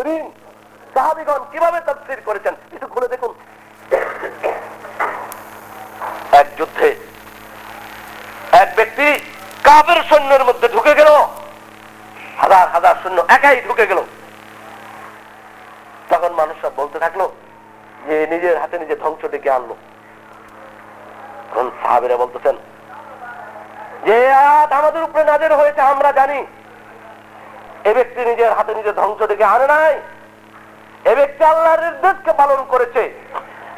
মুফাসসিরিন সাহাবীগণ কীভাবে তাফসীর করেছেন? একটু খুলে দেখুন। এক যুদ্ধে এক ব্যক্তি কাবের সৈন্যের মধ্যে ঢুকে গেল। হাজার হাজার সৈন্য একাই ঢুকে গেল। তখন মানুষ সব বলতে থাকল যে নিজের হাতে নিজে ধ্বংস ডেকে আনলো। তখন সাহাবিরা বলতেছেন, যে আমাদের উপরে নাজের হয়েছে আমরা জানি। এ ব্যক্তি নিজের হাতে নিজে ধ্বংস ডেকে আনে নাই। এ ব্যক্তি আল্লাহর নির্দেশকে পালন করেছে।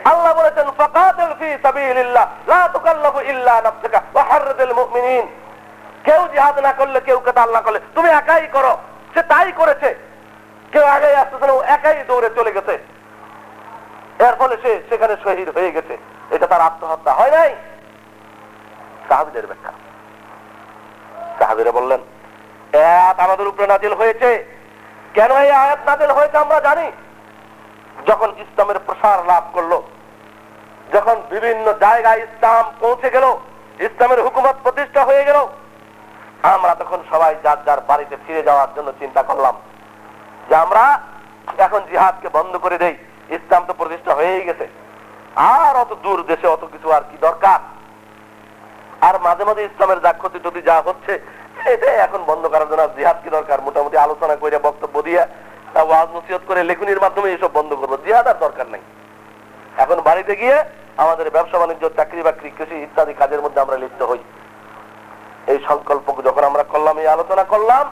আল্লাহ বলেছেন কেউ জিহাদ না করলে, কেউ কেতাল না করলে, তুমি একাই করো। সে তাই করেছে। কেউ আগে আসতেছে না একাই দৌড়ে চলে গেছে। এর ফলে সে সেখানে শহীদ হয়ে গেছে। এটা তার আত্মহত্যা হয় নাই। সাহাবিদের ব্যাখ্যা। সাহাবিরা বললেন আয়াত আমাদের উপরে নাজিল হয়েছে। কেন এই আয়াত নাজিল হয়েছে আমরা জানি? যখন ইসলামের প্রসার লাভ করল, যখন বিভিন্ন জায়গায় ইসলাম পৌঁছে গেল, ইসলামের হুকুমত প্রতিষ্ঠা হয়ে গেল, আমরা তখন সবাই যার যার বাড়িতে ফিরে যাওয়ার জন্য চিন্তা করলাম যে আমরা এখন জিহাদকে বন্ধ করে দেই, ইসলাম তো প্রতিষ্ঠা হয়েই গেছে। আর অত দূর দেশে অত কিছু আর কি দরকার? আর মাঝে মাঝে ইসলামের যা ক্ষতি টতি যা হচ্ছে এটাই এখন বন্ধ করার জন্য জিহাদ কি দরকার? মোটামুটি আলোচনা করে বক্তব্য দিয়ে ওয়াজ নসিহত করে লেখনির মাধ্যমে এসব বন্ধ করব। জিহাদ আর দরকার নাই। এখন বাড়িতে গিয়ে আমাদের ব্যবসা বাণিজ্য, চাকরি বাকরি, কৃষি ইত্যাদি কাজের মধ্যে আমরা লিপ্ত হই। এই সংকল্প যখন আমরা করলাম, এই আলোচনা করলাম,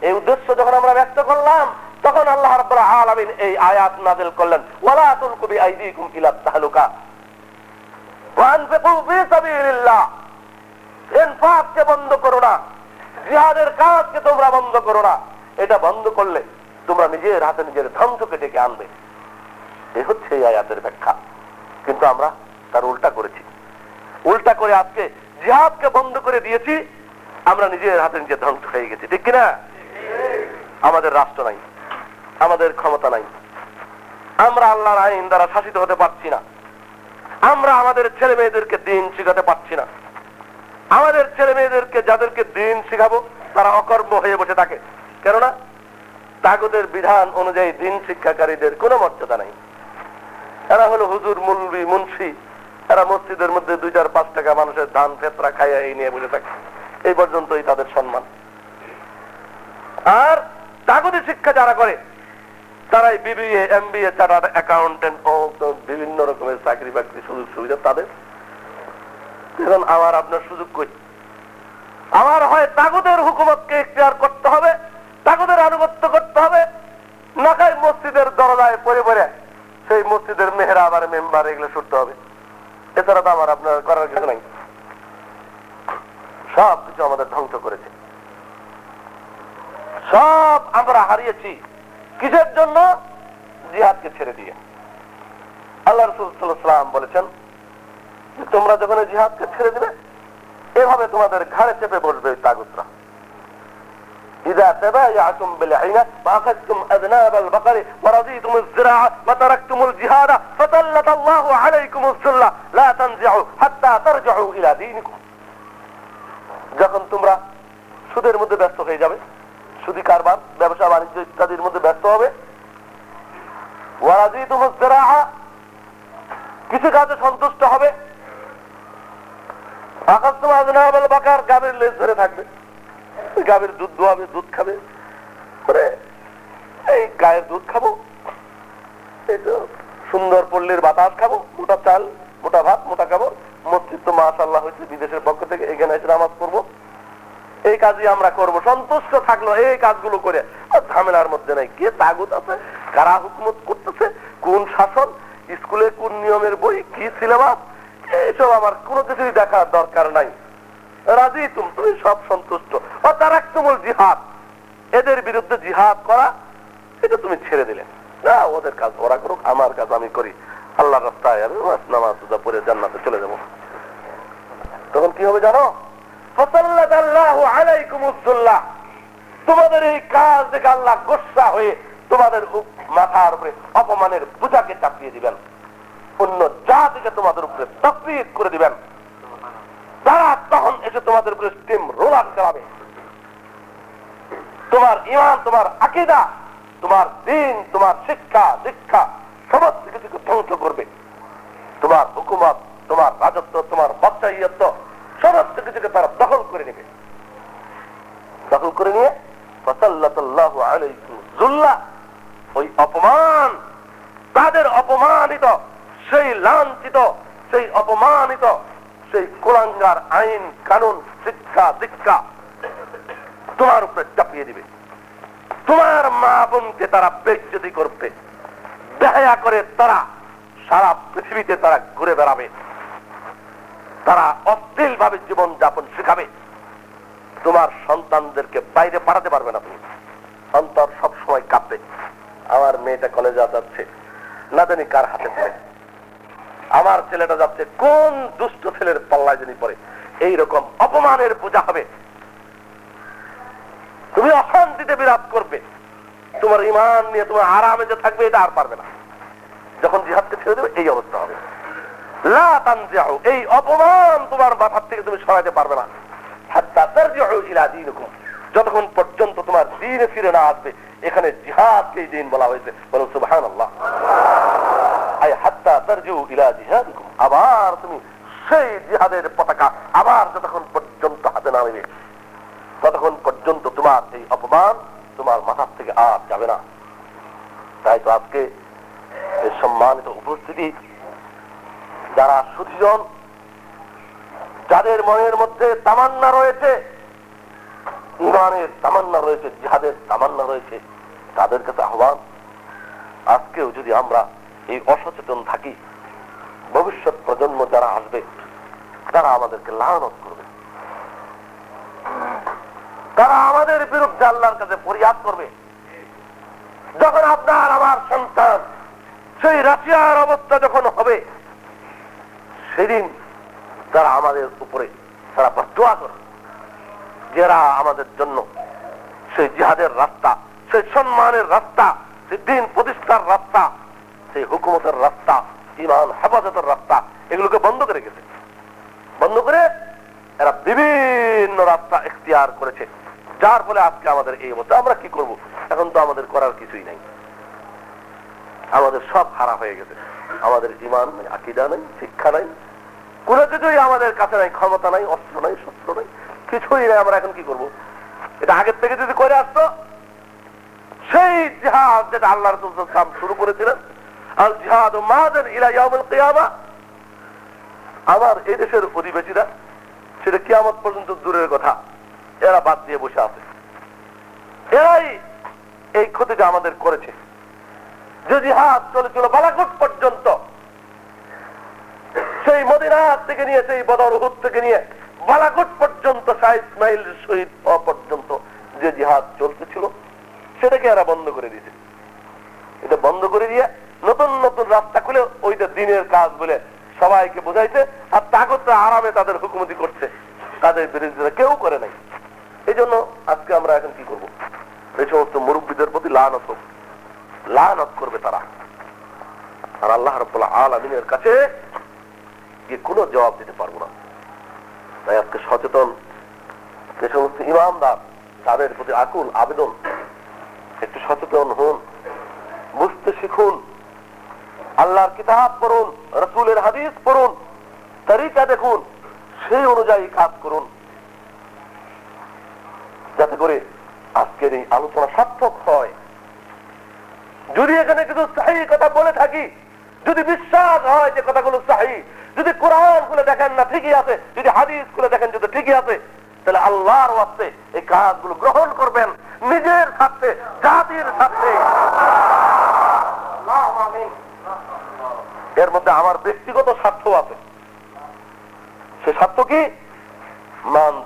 এই উদ্দেশ্য যখন আমরা ব্যক্ত করলাম, তখন আল্লাহ আলামিন এই আয়াত নাযিল করলেন, ওয়ালা তুলকু বিআইদিকুম ইলা তাহলুকা। ওয়ানফিকু ফি সাবিলিল্লাহ। ইনফাককে বন্ধ করো না। জিহাদের কাজকে তোমরা বন্ধ করো না। এটা বন্ধ করলে তোমরা নিজের হাতে নিজের ধ্বংসকে ডেকে আনবে। এই হচ্ছে এই আয়াতের ব্যাখ্যা। কিন্তু আমরা তার উল্টা করেছি। উল্টা করে আজকে জিহাদকে বন্ধ করে দিয়েছি, আমরা নিজের হাতে নিজে ধ্বংস হয়ে গেছি। ঠিক কিনা? আমাদের রাষ্ট্র নাই, আমাদের ক্ষমতা নাই। আমরা আল্লাহর আইন দ্বারা শাসিত হতে পারছি না। আমরা আমাদের ছেলে মেয়েদেরকে দিন শিখাতে পারছি না। আমাদের ছেলে মেয়েদেরকে যাদেরকে দিন শিখাবো, তারা অকর্ম হয়ে বসে থাকে। কেননা, তাগদের বিধান অনুযায়ী দিন শিক্ষাকারীদের কোনো মর্যাদা নাই। এরা হলো হুজুর মুলবি মুন্সি। এরা মসজিদের মধ্যে দুই চার পাঁচ টাকা মানুষের ধান ফেতরা খাইয়া এই নিয়ে বসে থাকে। এই পর্যন্তই তাদের সম্মান। আর তাগদি শিক্ষা যারা করে, তারাই BBA M B A charter accountant বিভিন্ন রকমের চাকরি বাকরি সুযোগ সুবিধা তাদের। এখন আমার আপনার সুযোগ কই? আমার হয় তাগুদের হুকুমতকে ইখতিয়ার করতে হবে, তাগুদের আনুগত্য করতে হবে। নাকাই মসজিদের দরজায় পরে পরে সেই মসজিদের মেহরাব আর মেম্বার এগুলো শুনতে হবে। এছাড়া তো আমার আপনার করার কিছু নাই। সব কিছু আমাদের ধ্বংস করেছে। সব আমরা হারিয়েছি। কিসের জন্য? জিহাদকে ছেড়ে দিয়ে। আল্লাহ রসুলাম বলেছেন যে তোমরা যখন এই জিহাদকে ছেড়ে দিবে এভাবে তোমাদের ঘাড়ে চেপে বসবে ওই তাগুতরা إذا تبايعتم بالعينة وأخذتم أذناب البقر ورضيتم الزراعة وتركتم الجهاد فسلط الله عليكم الذلة لا تنزعوا حتى ترجعوا إلى دينكم যখন তোমরা সুদের মধ্যে ব্যস্ত হয়ে যাবে সুদি কারবার ব্যবসা বাণিজ্য ইত্যাদির মধ্যে ব্যস্ত হবে ওয়ারাদিতুম الزراعة কিছু কাজে সন্তুষ্ট হবে বাকার গাবের লেজ ধরে থাকবে। গাভীর দুধ দুধ খাবে। এই গায়ের দুধ খাব। এই তো সুন্দর পল্লীর বাতাস খাব, মোটা চাল, মোটা ভাত, মোটা খাব মসজিদ তো মাশাল্লাহ হয়েছে বিদেশের পক্ষ থেকে, এখানে এসে নামাজ করব এই কাজই আমরা করব। সন্তুষ্ট থাকল এই কাজগুলো করে। ঝামেলার মধ্যে নাই। কে তাগুত আছে? কারা হুকুমত করতেছে? কোন শাসন? স্কুলে কোন নিয়মের বই? কি সিলেবাস? এইসব আমার কোনো কিছুই দেখার দরকার নাই। রাজি তুমি তুমি সব সন্তুষ্ট। ও তারা তুমুল জিহাদ। এদের বিরুদ্ধে জিহাদ করা, এটা তুমি ছেড়ে দিলে। না, ওদের কাজ ওরা করুক, আমার কাজ আমি করি। আল্লাহ রাস্তায় আমি নামাজ পরে জান্নাতে চলে যাব। তখন কি হবে জানো? তোমাদের এই কাজ দেখে আল্লাহ গোসা হয়ে তোমাদের মাথার উপরে অপমানের পূজাকে চাপিয়ে দিবেন। অন্য জাতিকে তোমাদের উপরে তকবির করে দিবেন। তারা তখন এসে তোমাদের উপরে স্টিম রোলার চালাবে। তোমার ইমান, তোমার আকিদা, তোমার দিন, তোমার শিক্ষা, দীক্ষা, সমস্ত কিছুকে ধ্বংস করবে। তোমার হুকুমত, তোমার রাজত্ব, তোমার বাচ্চাইয়ত্ব সমস্ত কিছুকে তারা দখল করে নেবে। দখল করে নিয়ে জুল্লা ওই অপমান, তাদের অপমানিত সেই লাঞ্ছিত, সেই অপমানিত, সেই কোলাঙ্গার আইন, কানুন, শিক্ষা, দীক্ষা তোমার উপরে চাপিয়ে দিবে। তোমার মা বোনকে তারা বেজ্জতি করবে। দেখা করে তারা সারা পৃথিবীতে তারা ঘুরে বেড়াবে। তারা অশ্লীল ভাবে জীবন যাপন শিখাবে। তোমার সন্তানদেরকে বাইরে পাঠাতে পারবে না তুমি। সন্তান সবসময় কাঁপবে। আমার মেয়েটা কলেজে যাচ্ছে। না জানি কার হাতে পড়ে আমার ছেলেটা যাচ্ছে কোন দুষ্ট ছেলের পাল্লায় জানি পড়ে। এইরকম অপমানের পূজা হবে। তুমি অশান্তিতে বিরাজ করবে। তোমার ইমান নিয়ে তোমার আরামে যে থাকবে, এটা আর পারবে না। যখন জিহাদকে ছেড়ে দেবে, এই অবস্থা হবে। এই অপমান তোমার মাথার থেকে তুমি সরাতে পারবে না। যতক্ষণ পর্যন্ত তোমার দিনে ফিরে না আসবে, এখানে জিহাদকে দিন বলা হয়েছে। বলুন সুবহানাল্লাহ। আবার তুমি সেই জিহাদের পতাকা আবার যতক্ষণ পর্যন্ত হাতে না নেবে, ততক্ষণ পর্যন্ত তোমার এই অপমান তোমার মাথার থেকে আর যাবে না। তাই তো আজকে সম্মানিত উপস্থিতি, যারা সুধিজন, যাদের মনের মধ্যে তামান্না রয়েছে, ইমানের তামান্না রয়েছে, জিহাদের তামান্না রয়েছে, তাদের কাছে আহ্বান, আজকেও যদি আমরা এই অসচেতন থাকি ভবিষ্যৎ প্রজন্ম যারা আসবে, তারা আমাদেরকে লানত করবে। তারা আমাদের বিরুদ্ধে আল্লাহর কাছে ফরিয়াদ করবে। যখন আপনার, আমার সন্তান, সেই রাশিয়ার অবস্থা যখন হবে, সেদিন তারা আমাদের উপরে তারা বদুয়া করবে। যারা আমাদের জন্য সেই জিহাদের রাস্তা, সেই সম্মানের রাস্তা, সেই দিন প্রতিষ্ঠার রাস্তা সেই হুকুমতের রাস্তা ইমান হেফাজতের রাস্তা, এগুলোকে বন্ধ করে গেছে। বন্ধ করে এরা বিভিন্ন রাস্তা এখতিয়ার করেছে। যার ফলে আজকে আমাদের এই অবস্থা। আমরা কি করব? এখন তো আমাদের করার কিছুই নাই। আমাদের সব হারা হয়ে গেছে। আমাদের ইমান নাই, আকিদা নাই, শিক্ষা নাই। কোন কিছুই আমাদের কাছে নাই, ক্ষমতা নাই, অস্ত্র নাই, শস্ত্র নাই। কিছুই নাই, আমরা এখন কি করব? এটা আগের থেকে যদি করে আসতো, সেই জিহাদ যেটা আল্লাহ রসুল শুরু করেছিলেন আল জিহাদ মাহাদের ইলা ইয়াউমুল কিয়ামা আমার এই দেশের অধিবেশীরা সেটা কিয়ামত পর্যন্ত দূরের কথা। এরা বাদ দিয়ে বসে আছে। এরাই এই ক্ষতিটা আমাদের করেছে। যে জিহাদ চলেছিল বালাকোট পর্যন্ত, সেই মদিনার থেকে নিয়ে, সেই বদর উহুদ থেকে নিয়ে বালাকোট পর্যন্ত, শাহ ইসমাইল শহীদ হওয়া পর্যন্ত যে জিহাদ চলতেছিল, সেটাকে এরা বন্ধ করে দিয়েছে। এটা বন্ধ করে দিয়ে নতুন নতুন রাস্তা খুলে ওইটা দিনের কাজ বলে সবাইকে বোঝাইছে, আর তাগতরা আরামে তাদের হুকুমতি করছে। তাদের বিরোধিতা কেউ করে নাই। এই জন্য আজকে আমরা এখন কি করব? এই সমস্ত মুরব্বীদের প্রতি লানত লানত করবে তারা। আর আল্লাহ রব্বুল্লাহ আলমিনের কাছে গিয়ে কোনো জবাব দিতে পারব না। তাই আজকে সচেতন যে সমস্ত ইমামদার, তাদের প্রতি আকুল আবেদন। একটু সচেতন হন, বুঝতে শিখুন। আল্লাহর কিতাব পড়ুন, রসুলের হাদিস পড়ুন, তরিকা দেখুন, সেই অনুযায়ী কাজ করুন। যাতে করে আজকের এই আলোচনা সার্থক হয়। যদি এখানে কিছু সাহি কথা বলে থাকি, যদি বিশ্বাস হয় যে কথাগুলো সাহি, যদি কোরআন খুলে দেখেন না ঠিকই আছে, যদি হাদিস খুলে দেখেন যদি ঠিকই আছে, তাহলে আল্লাহর ওয়াস্তে এই কাজগুলো গ্রহণ করবেন, নিজের স্বার্থে, জাতির স্বার্থে। এর মধ্যে আমার ব্যক্তিগত স্বার্থ আছে। সে স্বার্থ কি? মান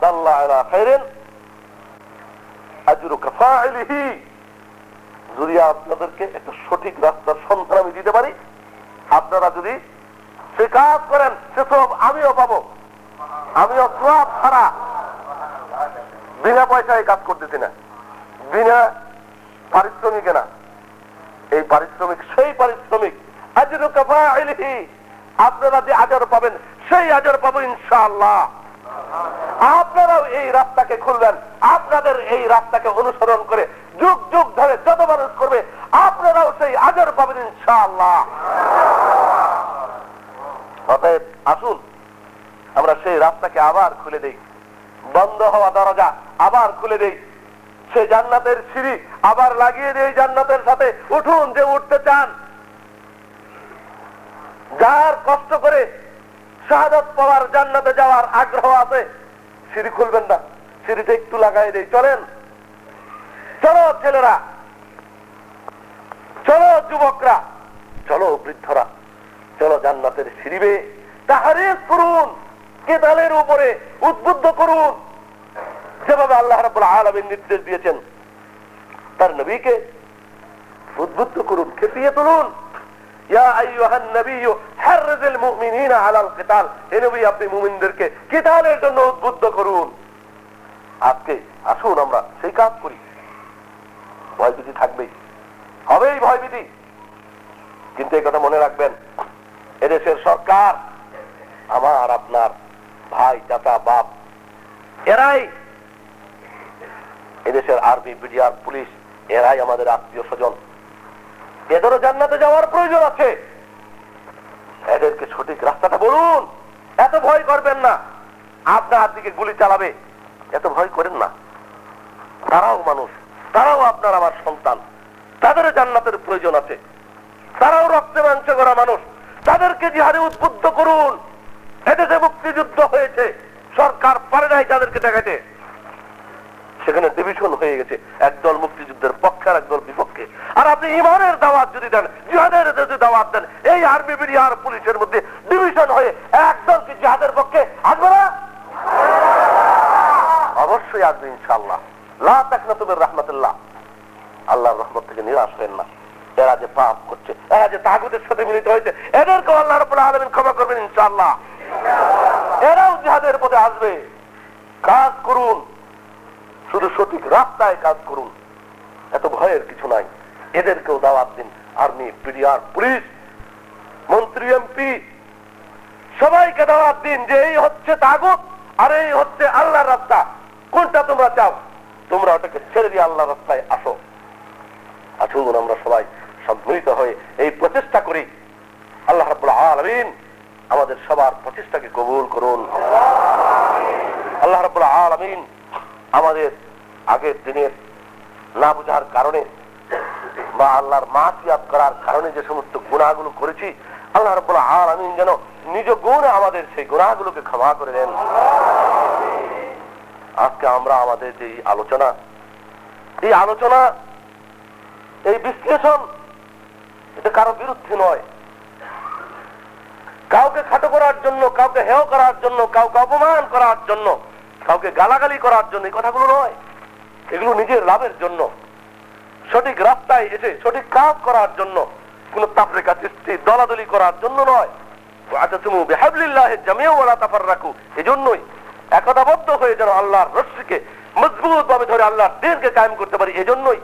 যদি আপনাদেরকে একটা সঠিক রাস্তার সন্ধান আমি দিতে পারি, আপনারা যদি সে কাজ করেন আমিও পাবো। আমিও ছাড়া। বিনা পয়সায় কাজ করতেছি না। বিনা পারিশ্রমিকে না। এই পারিশ্রমিক, সেই পারিশ্রমিক আপনারা যে আজর পাবেন, সেই আজর পাবো ইনশাআল্লাহ। আপনারাও এই রাস্তাকে খুলবেন। আপনাদের এই রাস্তাকে অনুসরণ করে যুগ যুগ ধরে যত মানুষ করবে, আপনারাও সেই আজর পাবেন ইনশাআল্লাহ। অতএব আসুন, আমরা সেই রাস্তাকে আবার খুলে দেই। বন্ধ হওয়া দরজা আবার খুলে দেই। সে জান্নাতের সিঁড়ি আবার লাগিয়ে দেই জান্নাতের সাথে। উঠুন যে উঠতে চান। যার কষ্ট করে শাহাদত পাওয়ার জান্নাতে যাওয়ার আগ্রহ আছে, সিঁড়ি খুলবেন না। সিঁড়িতে একটু লাগাই দেই। চলেন। চলো ছেলেরা। চলো যুবকরা। চলো বৃদ্ধরা। চলো জান্নাতের সিঁড়িবে তাহারে করুন। কেদালের উপরে উদ্বুদ্ধ করুন। যেভাবে আল্লাহ রাবুল আলমীর নির্দেশ দিয়েছেন, তার নবীকে উদ্বুদ্ধ করুন, খেপিয়ে তুলুন। এদেশের সরকার, আমার, আপনার ভাই, চাচা, বাপ, এরাই এদেশের আরবি, বিডিআর, পুলিশ, এরাই আমাদের আত্মীয় স্বজন। এদেরও জান্নাতে যাওয়ার প্রয়োজন আছে। এদেরকে সঠিক রাস্তাটা বলুন। এত ভয় করবেন না। আপনার দিকে গুলি চালাবে। এত ভয় করেন না। তারাও মানুষ। তারাও আপনার আমার সন্তান। তাদেরও জান্নাতের প্রয়োজন আছে। তারাও রক্তে মাংস করা মানুষ। তাদেরকে জিহাদে উদ্বুদ্ধ করুন। এদেশে মুক্তিযুদ্ধ হয়েছে। সরকার পারে নাই তাদেরকে দেখাতে। ডিভিশন হয়ে গেছে। একদল মুক্তিযুদ্ধের পক্ষে আর একদল বিপক্ষে। আর আপনি ইমানের দাওয়াত যদি দেন, জিহাদের যদি দাওয়াত দেন, এই আর্মি বিডিআর পুলিশের মধ্যে ডিভিশন হয়ে একদল কি জিহাদের পক্ষে আসবে না? অবশ্যই আসবে ইনশাল্লাহ লা তাকনা তুমি রহমতুল্লাহ। আল্লাহর রহমত থেকে নিরাশ হবেন না। এরা যে পাপ করছে, এরা যে তাগুদের সাথে মিলিত হয়েছে, এদেরকেও আল্লাহ রবুল্লাহ আলমিন ক্ষমা করবেন ইনশাল্লাহ এরাও জিহাদের পথে আসবে। কাজ করুন। শুধু সঠিক রাস্তায় কাজ করুন। এত ভয়ের কিছু নাই। এদেরকেও দাওয়াত দিন। আর্মি, পিডিআর, পুলিশ, মন্ত্রী, এমপি, সবাইকে দাওয়াত দিন যে এই হচ্ছে তাগুত আর এই হচ্ছে আল্লাহর রাস্তা। কোনটা তোমরা চাও? তোমরা ওটাকে ছেড়ে দিয়ে আল্লাহ রাস্তায় আসো। আসুন আমরা সবাই সম্মিলিত হয়ে এই প্রচেষ্টা করি। আল্লাহ আলামিন আমাদের সবার প্রচেষ্টাকে কবুল করুন। আল্লাহ রাব্বুল আলামিন আমাদের আগের দিনের না বোঝার কারণে বা আল্লাহর মাসিয়াত করার কারণে যে সমস্ত গুণাগুলো করেছি, আল্লাহ রাব্বুল আলামিন যেন নিজ গুণে আমাদের সেই গুণাগুলোকে ক্ষমা করে দেন। আজকে আমরা আমাদের যে আলোচনা, এই আলোচনা, এই বিশ্লেষণ, এটা কারও বিরুদ্ধে নয়। কাউকে খাটো করার জন্য, কাউকে হেয় করার জন্য, কাউকে অপমান করার জন্য কাউকে গালাগালি করার জন্য এই কথাগুলো নয়। এগুলো নিজের লাভের জন্য। সঠিক রাস্তায় এসে সঠিক কাজ করার জন্য। কোন তাপরেখা সৃষ্টি দলাদলি করার জন্য নয়। এজন্যই একতাবদ্ধ হয়ে যেন আল্লাহর রশ্মিকে মজবুত ভাবে ধরে আল্লাহর দিনকে কায়েম করতে পারি, এজন্যই।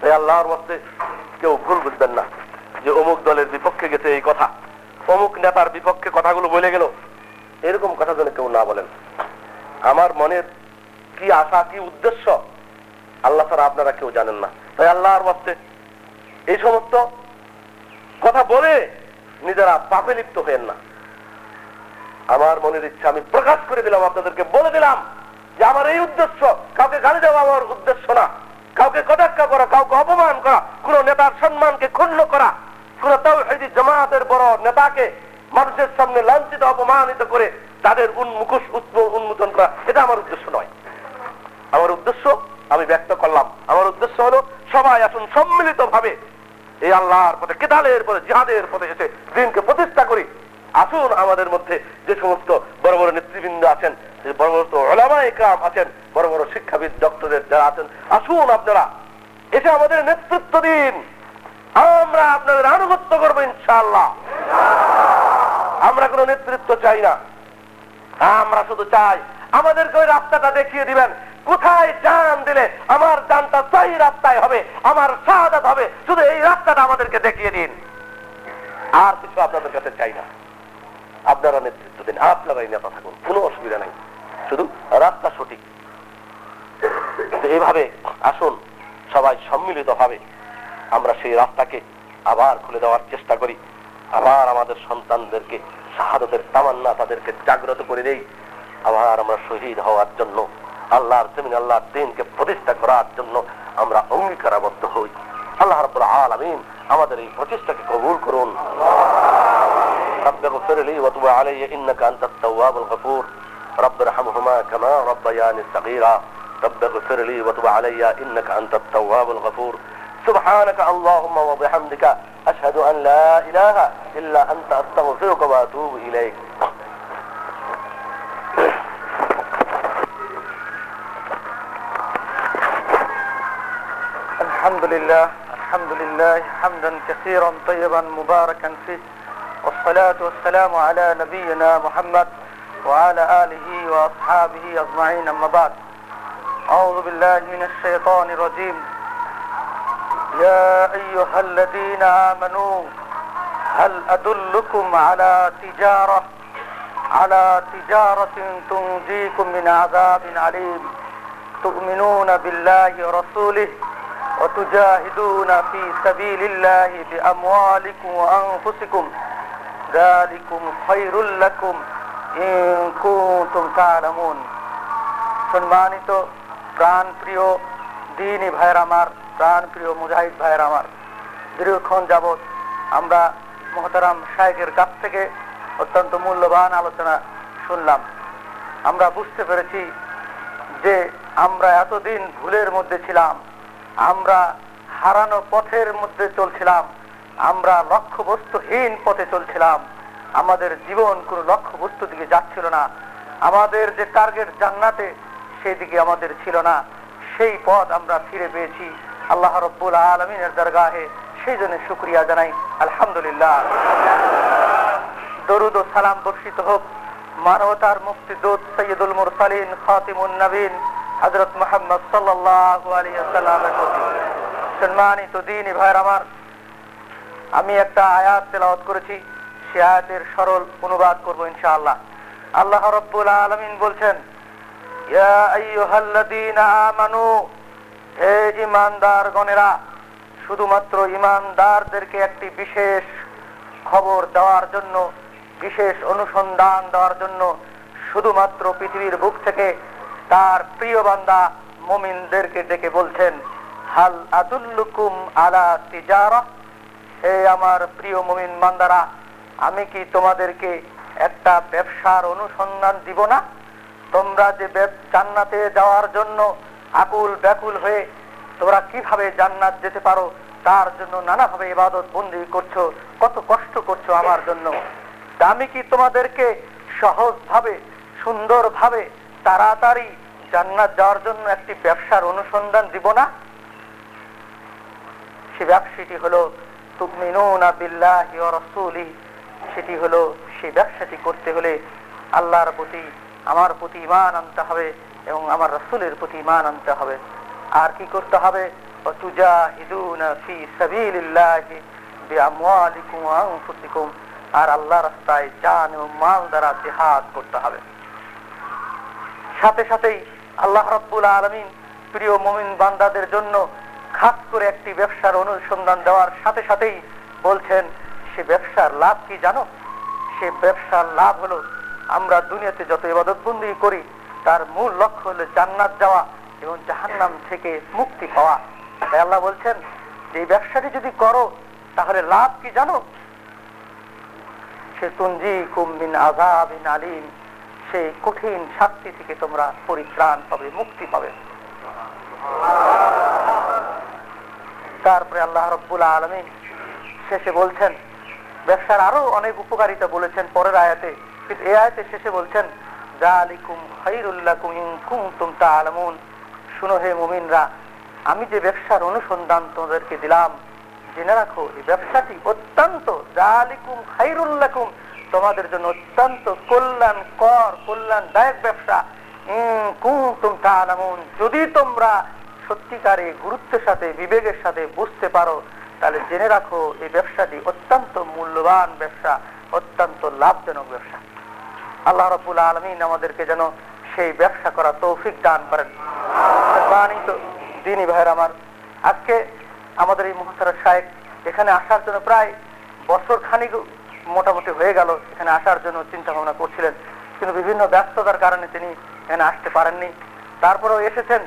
তাই আল্লাহর মধ্যে কেউ ভুল বুঝবেন না যে অমুক দলের বিপক্ষে গেছে এই কথা। অমুক নেতার বিপক্ষে কথাগুলো বলে গেল। এরকম কথা যেন কেউ না বলেন। আমার মনের কি আশা, কি উদ্দেশ্য, আল্লাহ তারা আপনারা কেউ জানেন না। তাই আল্লাহর মধ্যে এই সমস্ত কথা বলে নিজেরা পাপে লিপ্ত হয়েন না। আমার মনের ইচ্ছা আমি প্রকাশ করে দিলাম, আপনাদেরকে বলে দিলাম যে আমার এই উদ্দেশ্য, কাউকে গালি দেওয়া আমার উদ্দেশ্য না। কাউকে কটাক্কা করা, কাউকে অপমান করা, কোন নেতার সম্মানকে ক্ষুণ্ণ করা, কোন জামায়াতের বড় নেতাকে মানুষের সামনে লাঞ্ছিত, অপমানিত করে তাদের উন্মুখোশ উন্মোচন করা এটা আমার উদ্দেশ্য নয়। আমার উদ্দেশ্য, আমি ব্যক্ত করলাম। আমার উদ্দেশ্য হলো, সবাই আসুন সম্মিলিত ভাবে এই আল্লাহর পথে কেদালের পথে, জিহাদের পথে এসে দিনকে প্রতিষ্ঠা করি। আসুন আমাদের মধ্যে যে সমস্ত বড় বড় নেতৃবৃন্দ আছেন বড় বড় ওলামা একরাম আছেন, বড় বড় শিক্ষাবিদ, ডক্টরের যারা আছেন, আসুন আপনারা, এসে আমাদের নেতৃত্ব দিন। আমরা আপনাদের আনুগত্য করব ইনশাআল্লাহ। আমরা কোনো নেতৃত্ব চাই না। আমরা শুধু চাই আমাদেরকে ওই রাস্তাটা দেখিয়ে দিবেন। কোথায় জান দিলে আমার জানটা সেই রাস্তায় হবে, আমার শাহাদাত হবে। শুধু এই রাস্তাটা আমাদেরকে দেখিয়ে দিন। আর কিছু আপনাদের কাছে চাই না। আপনারা নেতৃত্ব দিন আপনারাই নেতা থাকুন, কোনো অসুবিধা নাই। শুধু রাস্তা সঠিক। এইভাবে আসুন, সবাই সম্মিলিতভাবে আমরা সেই রাস্তাকে আবার খুলে দেওয়ার চেষ্টা করি। আবার আমাদের সন্তানদেরকে শাহাদতের তামান্না তাদেরকে জাগ্রত করে দেই আবার আমরা শহীদ হওয়ার জন্য আল্লাহর জমিন আল্লাহর দিনকে প্রতিষ্ঠা করার জন্য আমরা অঙ্গীকারাবদ্ধ হই আল্লাহ রাব্বুল আলামিন আমাদের এই প্রচেষ্টাকে কবুল করুন رب اغفر لي وتب علي انك انت التواب الغفور رب ارحمهما كما ربياني صغيرا رب اغفر لي وتب علي انك انت التواب الغفور سبحانك اللهم وبحمدك أشهد أن لا إله إلا أنت أستغفرك وأتوب إليك. الحمد لله الحمد لله حمدا كثيرا طيبا مباركا فيه. والصلاة والسلام على نبينا محمد وعلى آله وأصحابه أجمعين أما بعد. أعوذ بالله من الشيطان الرجيم. يا أيها الذين آمنوا هل أدلكم على تجارة على تجارة تنجيكم من عذاب عليم تؤمنون بالله ورسوله وتجاهدون في سبيل الله بأموالكم وأنفسكم ذلكم خير لكم إن كنتم تعلمون সম্মানিত প্রাণ প্রিয় দিনী ভাইয়ের আমার প্রাণ প্রিয় মুজাহিদ ভাইয়ের আমার। দীর্ঘক্ষণ যাবৎ আমরা মহতারাম শাহেকের কাছ থেকে অত্যন্ত মূল্যবান আলোচনা শুনলাম। আমরা বুঝতে পেরেছি যে আমরা এতদিন ভুলের মধ্যে ছিলাম, আমরা হারানো পথের মধ্যে চলছিলাম, আমরা লক্ষ্যবস্তুহীন পথে চলছিলাম, আমাদের জীবন কোনো লক্ষ্যবস্তু দিকে যাচ্ছিল না, আমাদের যে টার্গেট জান্নাতে সেদিকে আমাদের ছিল না, সেই পথ আমরা ফিরে পেয়েছি। আল্লাহ রব্বুল আলমিনের দরগাহে সেই জন্য শুক্রিয়া জানাই, আলহামদুলিল্লাহ। দরুদ ও সালাম বর্ষিত হোক। মানবতার মুক্তিদূত সৈয়দুল মুরসালিন খাতিমুন নবীন হজরত মোহাম্মদ সাল্লাল্লাহু সম্মানিত দিন ভাইয়ের আমার, আমি একটা আয়াত তেলাওয়াত করেছি। সে আয়াতের সরল অনুবাদ করব ইনশাআল্লাহ। আল্লাহ রব্বুল আলামিন বলছেন, ইয়া আইয়ুহাল্লাযীনা আমানু হে ঈমানদার গণেরা শুধুমাত্র ঈমানদারদেরকে একটি বিশেষ খবর দেওয়ার জন্য, বিশেষ অনুসন্ধান দেওয়ার জন্য শুধুমাত্র পৃথিবীর বুক থেকে তার প্রিয় বান্দা মমিনদেরকে ডেকে বলছেন, হাল আদুল্লুকুম আলা তিজারা? হে আমার প্রিয় মমিন বান্দারা, আমি কি তোমাদেরকে একটা ব্যবসার অনুসন্ধান দিব না? তোমরা যে জান্নাতে যাওয়ার জন্য আকুল ব্যাকুল হয়ে তোমরা কীভাবে জান্নাত যেতে পারো, তার জন্য নানাভাবে ইবাদত বন্দি করছ, কত কষ্ট করছ আমার জন্য। আমি কি তোমাদেরকে সহজভাবে, সুন্দরভাবে তাড়াতাড়ি জান্নাত যাওয়ার জন্য একটি ব্যবসার অনুসন্ধান দিব না? সে ব্যবসাটি হলো সেটি হলো সেই ব্যবসাটি করতে হলে আল্লাহর প্রতি, আমার প্রতি ইমান আনতে হবে। এবং আমার রসুলের প্রতি ইমান আনতে হবে। আর কি করতে হবে? আর আল্লাহ রাস্তায় জান এবং মাল দ্বারা জিহাদ করতে হবে। সাথে সাথেই আল্লাহ রাব্বুল আলামিন প্রিয় মমিন বান্দাদের জন্য খাস করে একটি ব্যবসার অনুসন্ধান দেওয়ার সাথে সাথেই বলছেন, সে ব্যবসার লাভ কি জানো? সে ব্যবসার লাভ হলো আমরা দুনিয়াতে যত ইবাদত বন্দি করি তার মূল লক্ষ্য হলো জান্নাত যাওয়া এবং জাহান্নাম থেকে মুক্তি পাওয়া। তাই আল্লাহ বলছেন, যে ব্যবসাটি যদি করো, তাহলে লাভ কি জানো? সে তুঞ্জি কুমিন আজাবিন আলিম। সেই কঠিন শাস্তি থেকে তোমরা পরিত্রাণ পাবে, মুক্তি পাবে। তারপরে আল্লাহ রব্বুল আলমিন শেষে বলছেন, ব্যবসার আরও অনেক উপকারিতা বলেছেন পরের আয়াতে। কিন্তু এ আয়াতে শেষে বলছেন শুনো হে আমি যে ব্যবসার অনুসন্ধান তোমাদেরকে দিলাম, জেনে রাখো, এই ব্যবসাটি অত্যন্ত তোমাদের জন্য অত্যন্ত কল্যাণকর, কল্যাণদায়ক ব্যবসা। যদি তোমরা সত্যিকারে গুরুত্বের সাথে, বিবেকের সাথে বুঝতে পারো, তাহলে জেনে রাখো, এই ব্যবসাটি অত্যন্ত মূল্যবান ব্যবসা, অত্যন্ত লাভজনক ব্যবসা। আল্লাহ রবুল আলমিন আমাদেরকে যেন সেই ব্যবসা করা তৌফিক দান করেন। সম্মানিত দিনী ভাইয়ের আমার, আজকে আমাদের এই মহাতারা সাহেব এখানে আসার জন্য প্রায় বছর খানিক মোটামুটি হয়ে গেল, এখানে আসার জন্য চিন্তা ভাবনা করছিলেন। কিন্তু বিভিন্ন ব্যস্ততার কারণে তিনি এখানে আসতে পারেননি। তারপরেও এসেছেন,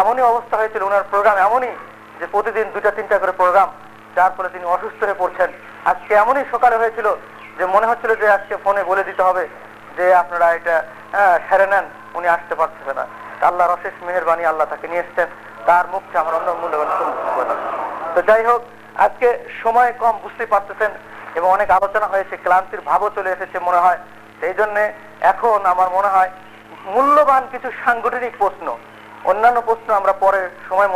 এমনই অবস্থা হয়েছিল, ওনার প্রোগ্রাম এমনই যে প্রতিদিন দুইটা, তিনটা করে প্রোগ্রাম যার ফলে তিনি অসুস্থ হয়ে পড়ছেন। আজকে এমনই সকালে হয়েছিল যে মনে হচ্ছিল যে আজকে ফোনে বলে দিতে হবে। যে আপনারা এটা হ্যাঁ, সেরে নেন উনি আসতে পারতেছে না। আল্লাহর অশেষ মেহরবানি আল্লাহ তাকে নিয়ে এসছেন। তার মুখে আমার অন্য মূল্যবান তো যাই হোক আজকে সময় কম বুঝতেই পারতেছেন এবং অনেক আলোচনা হয়েছে ক্লান্তির ভাবও চলে এসেছে মনে হয়। সেই জন্য এখন আমার মনে হয় মূল্যবান কিছু সাংগঠনিক প্রশ্ন অন্যান্য প্রশ্ন আমরা পরে সময়